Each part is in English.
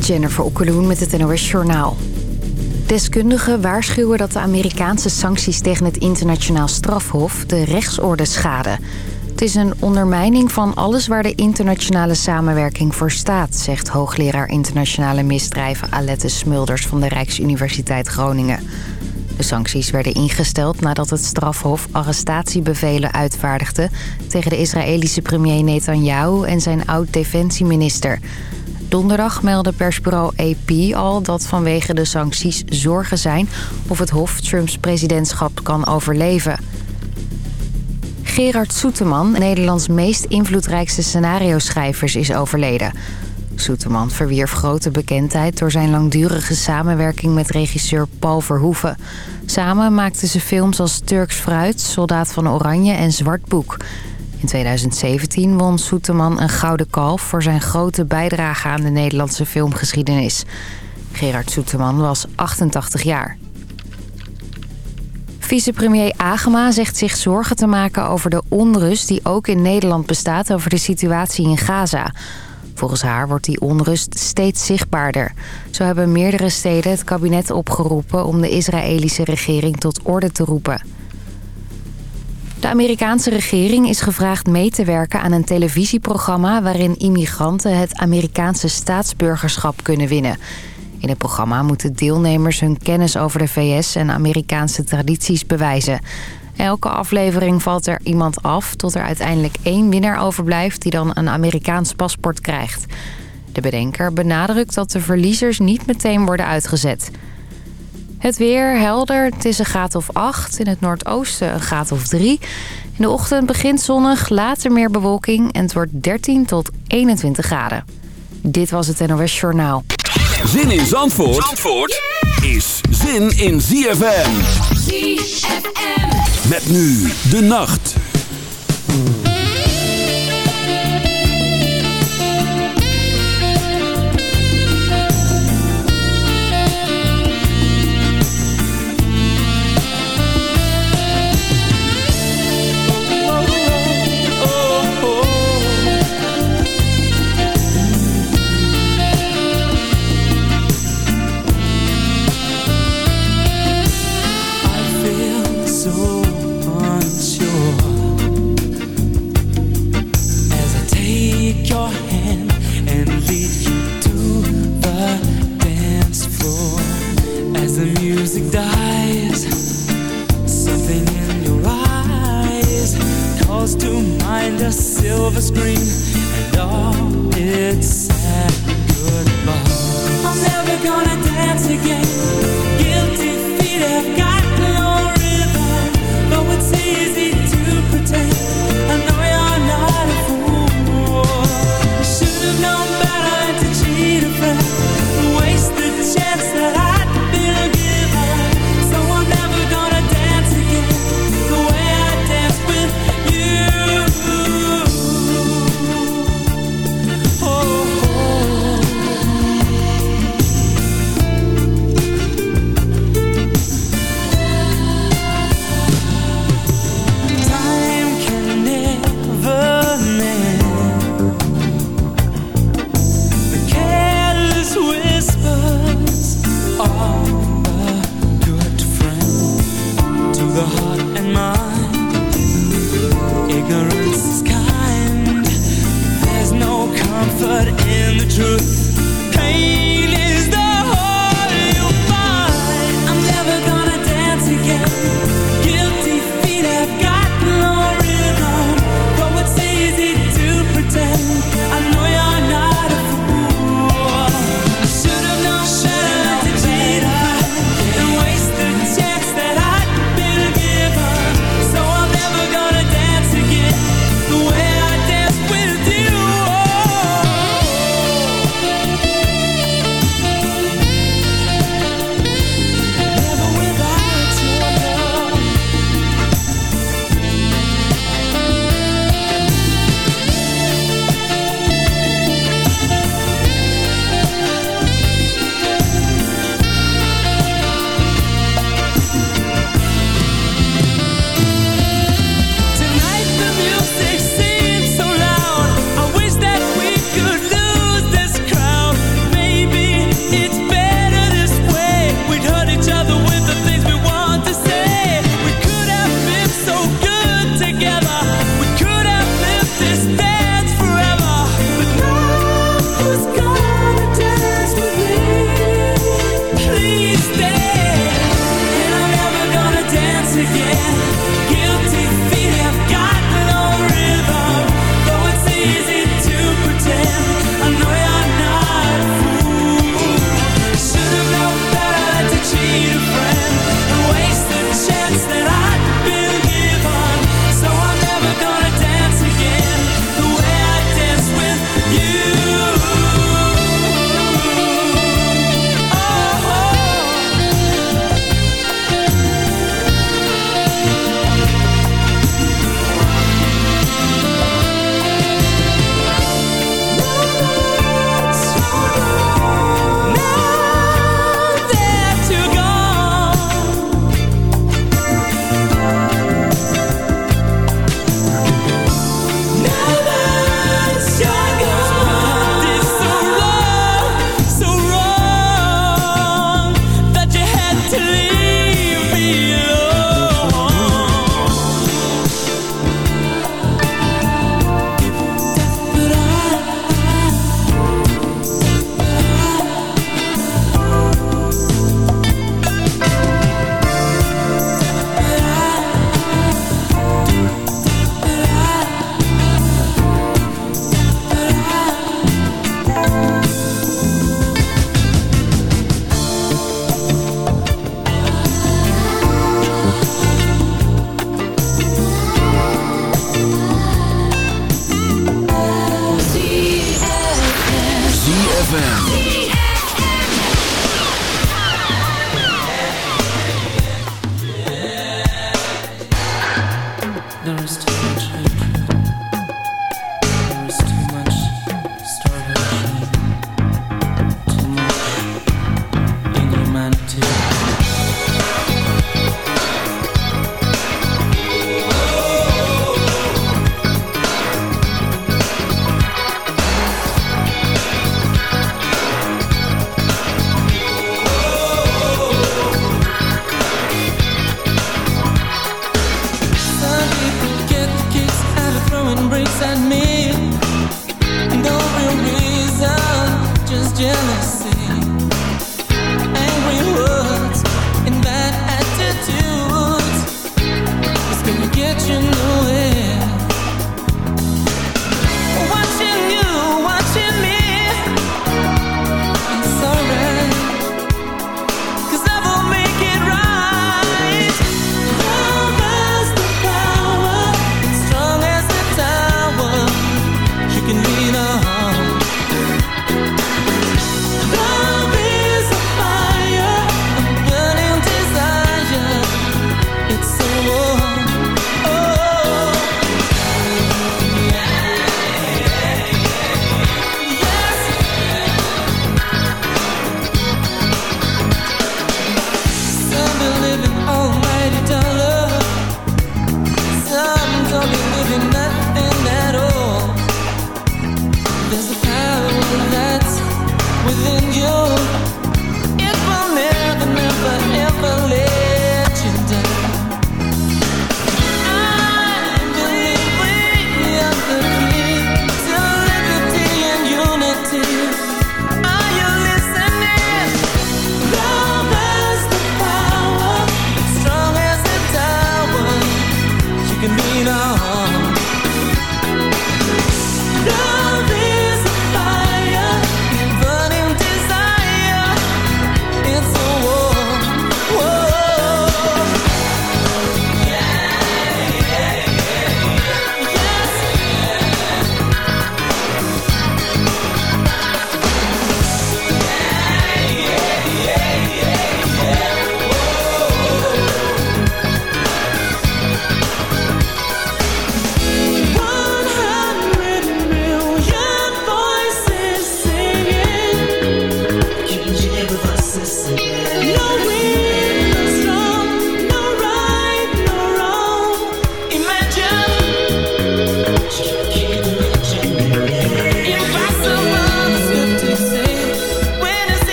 Jennifer Okkeloen met het NOS Journaal. Deskundigen waarschuwen dat de Amerikaanse sancties tegen het internationaal strafhof de rechtsorde schaden. Het is een ondermijning van alles waar de internationale samenwerking voor staat... zegt hoogleraar internationale misdrijven Alette Smulders van de Rijksuniversiteit Groningen. De sancties werden ingesteld nadat het strafhof arrestatiebevelen uitvaardigde... tegen de Israëlische premier Netanyahu en zijn oud-defensieminister... Donderdag meldde persbureau AP al dat vanwege de sancties zorgen zijn... of het Hof Trumps presidentschap kan overleven. Gerard Soeteman, Nederlands meest invloedrijkste scenario-schrijvers, is overleden. Soeteman verwierf grote bekendheid door zijn langdurige samenwerking met regisseur Paul Verhoeven. Samen maakten ze films als Turks Fruit, Soldaat van Oranje en Zwart Boek... In 2017 won Soeteman een Gouden Kalf voor zijn grote bijdrage aan de Nederlandse filmgeschiedenis. Gerard Soeteman was 88 jaar. Vicepremier Agema zegt zich zorgen te maken over de onrust die ook in Nederland bestaat over de situatie in Gaza. Volgens haar wordt die onrust steeds zichtbaarder. Zo hebben meerdere steden het kabinet opgeroepen om de Israëlische regering tot orde te roepen. De Amerikaanse regering is gevraagd mee te werken aan een televisieprogramma... waarin immigranten het Amerikaanse staatsburgerschap kunnen winnen. In het programma moeten deelnemers hun kennis over de VS en Amerikaanse tradities bewijzen. Elke aflevering valt er iemand af tot er uiteindelijk één winnaar overblijft... die dan een Amerikaans paspoort krijgt. De bedenker benadrukt dat de verliezers niet meteen worden uitgezet... Het weer helder, het is een graad of 8. In het noordoosten een graad of 3. In de ochtend begint zonnig, later meer bewolking en het wordt 13 tot 21 graden. Dit was het NOS Journaal. Zin in Zandvoort, Zandvoort is zin in ZFM. ZFM. Met nu de nacht.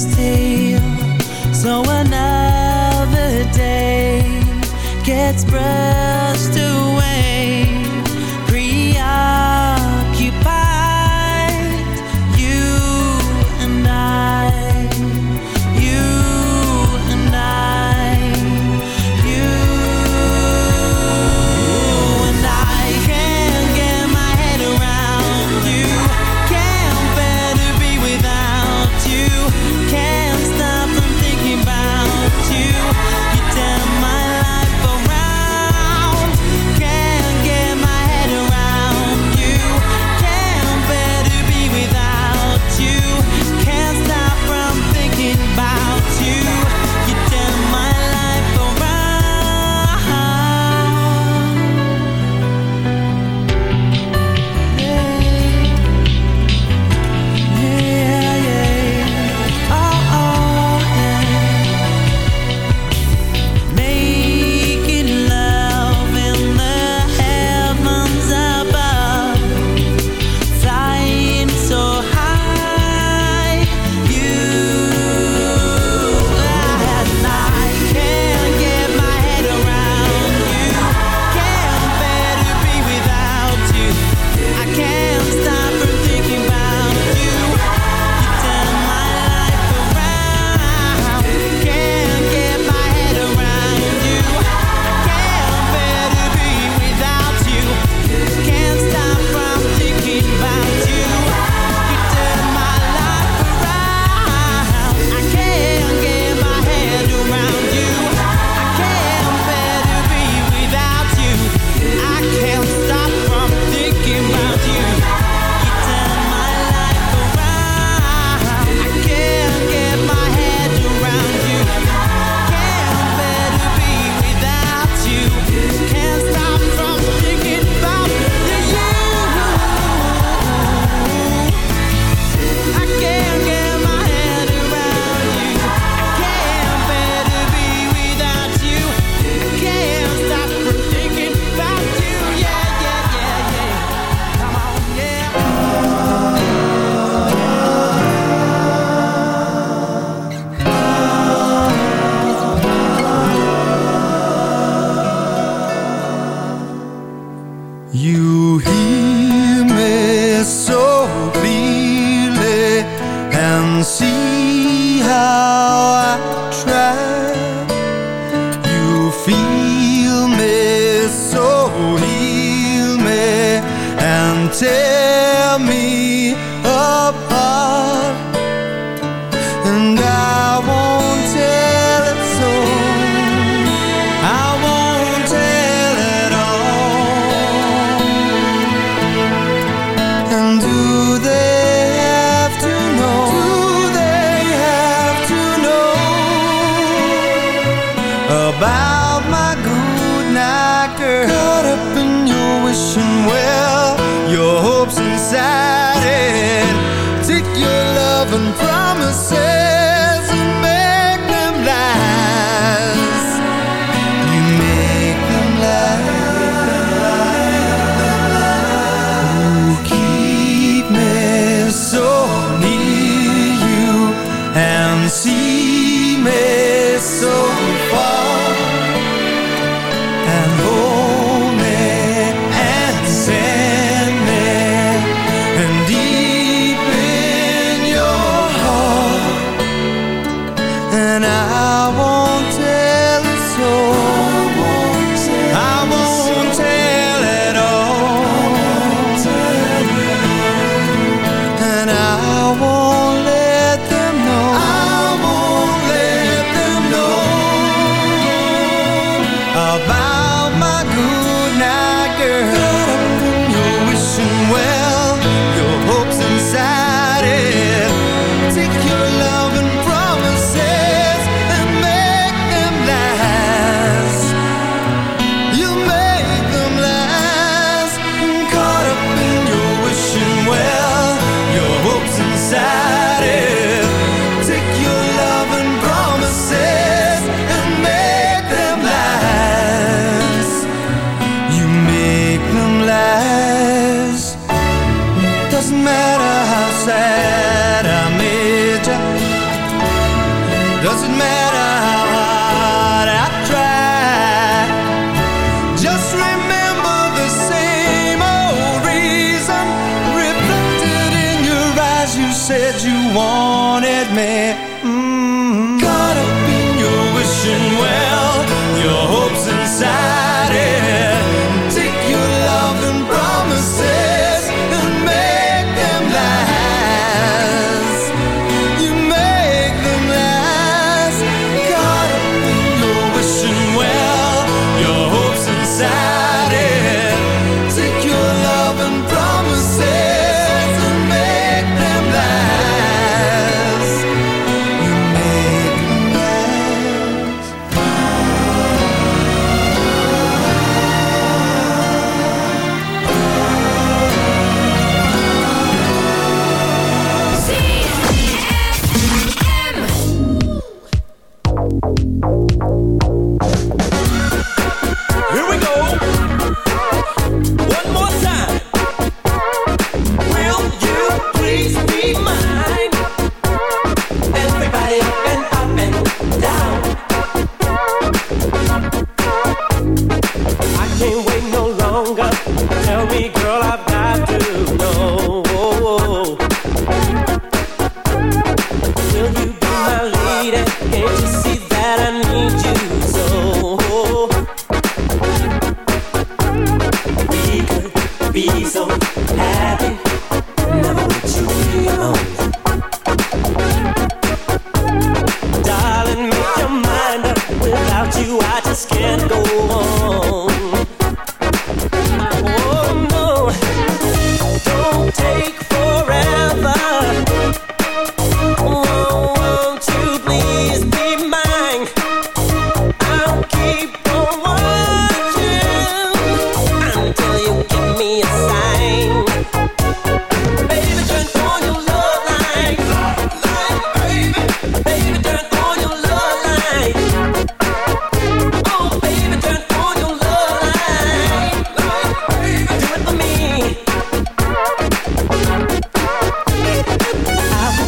Steal, so another day gets brushed away,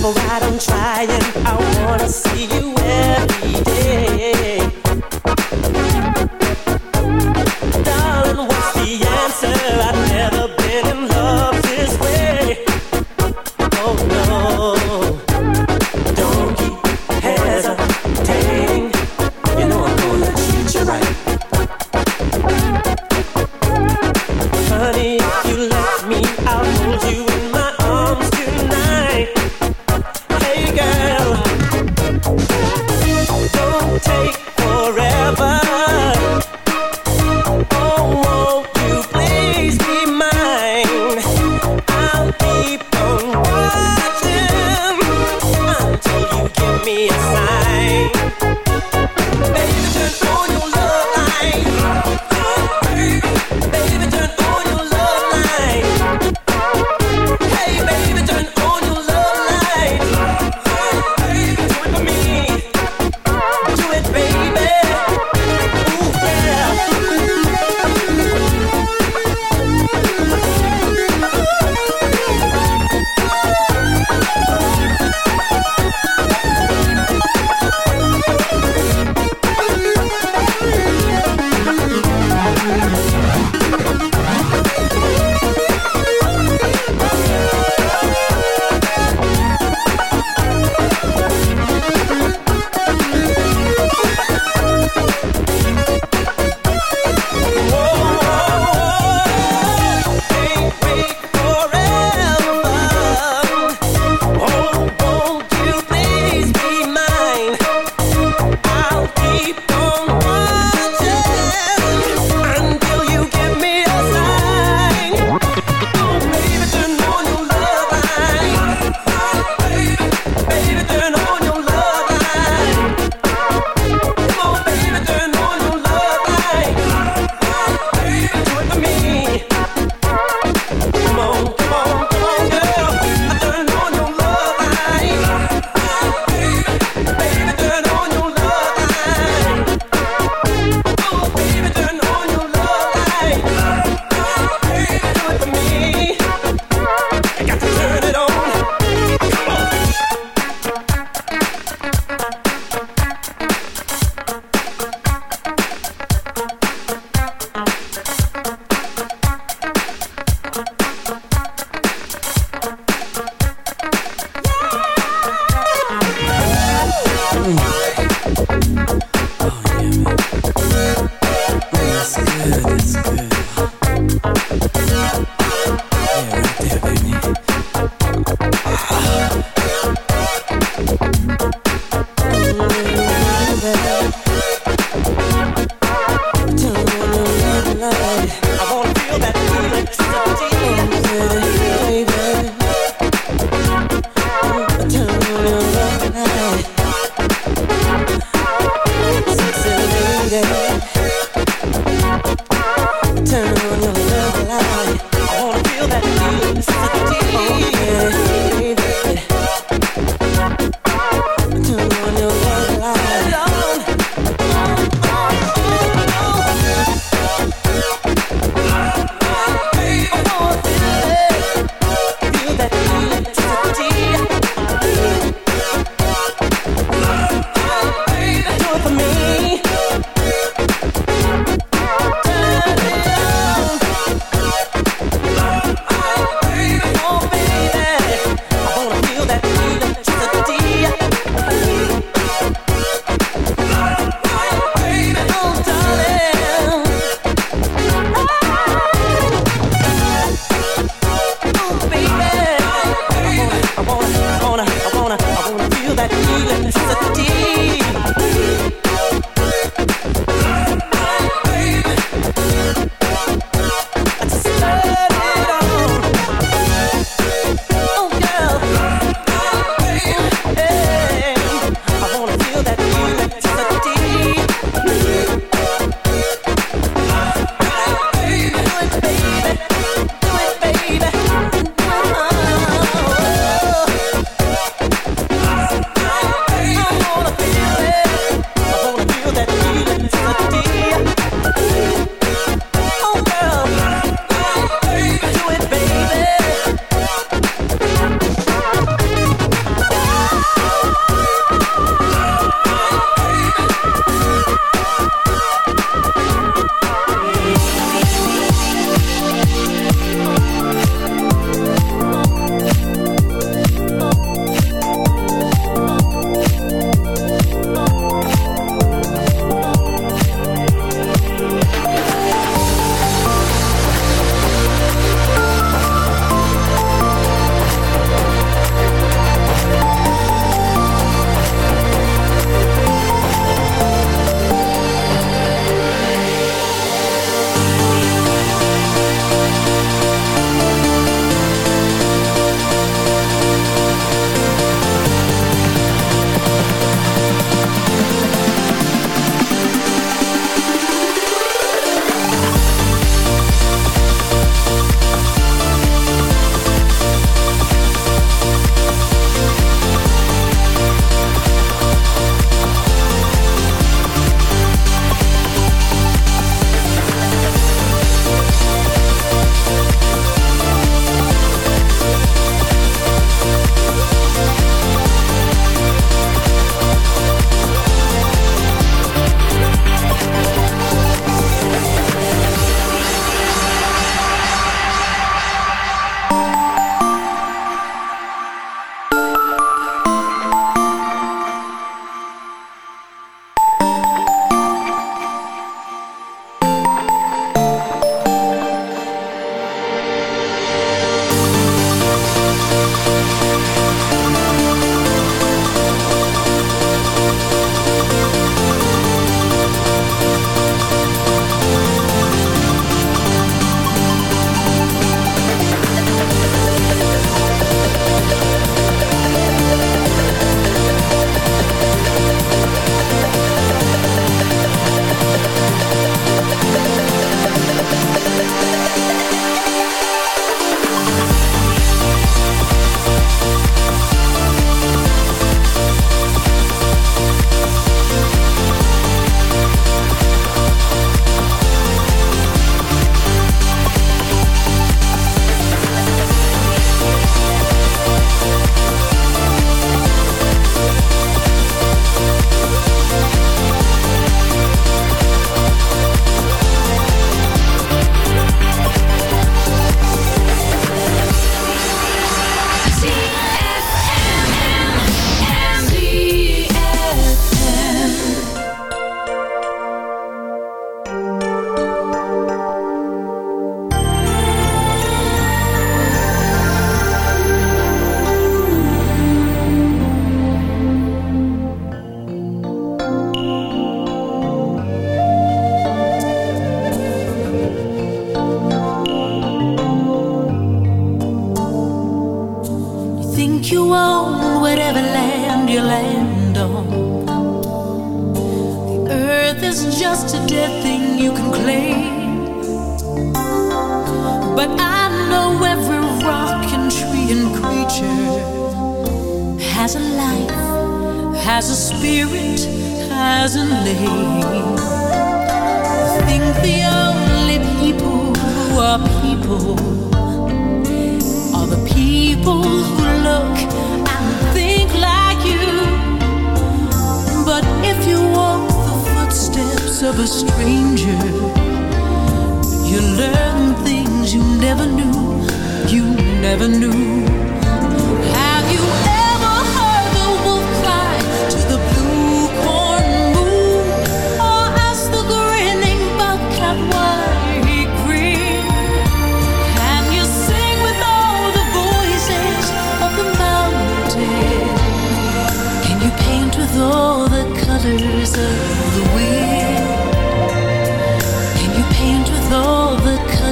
but I don't try it?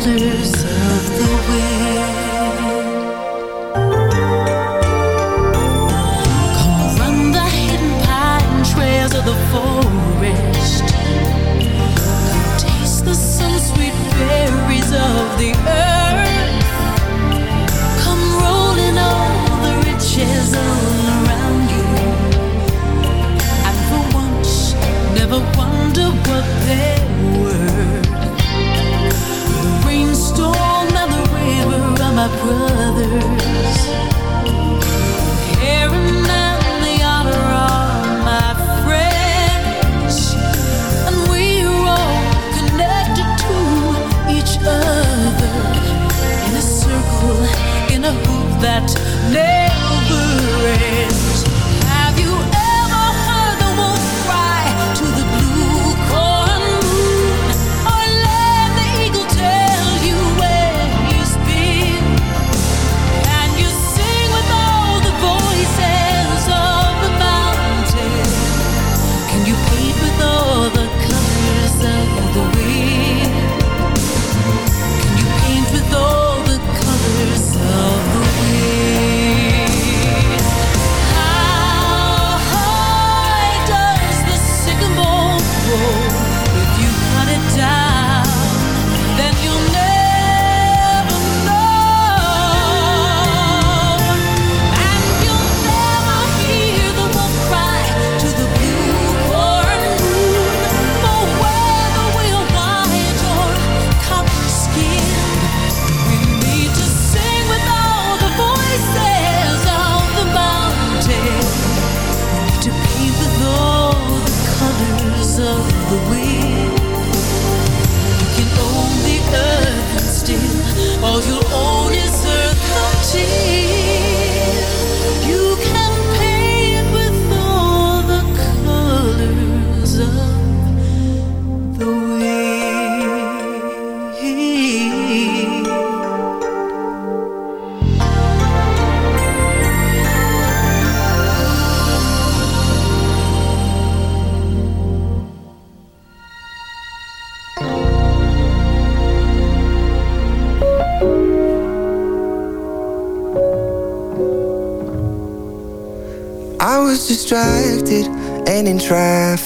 colors of the wind.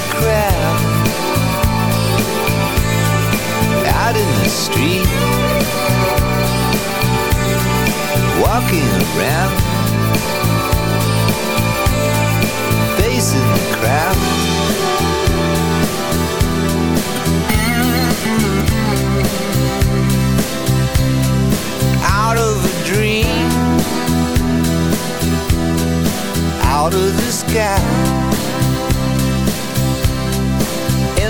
photograph out in the street, walking around, facing the crowd. Out of a dream, out of the sky.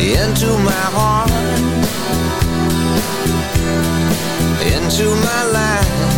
into my heart, into my life.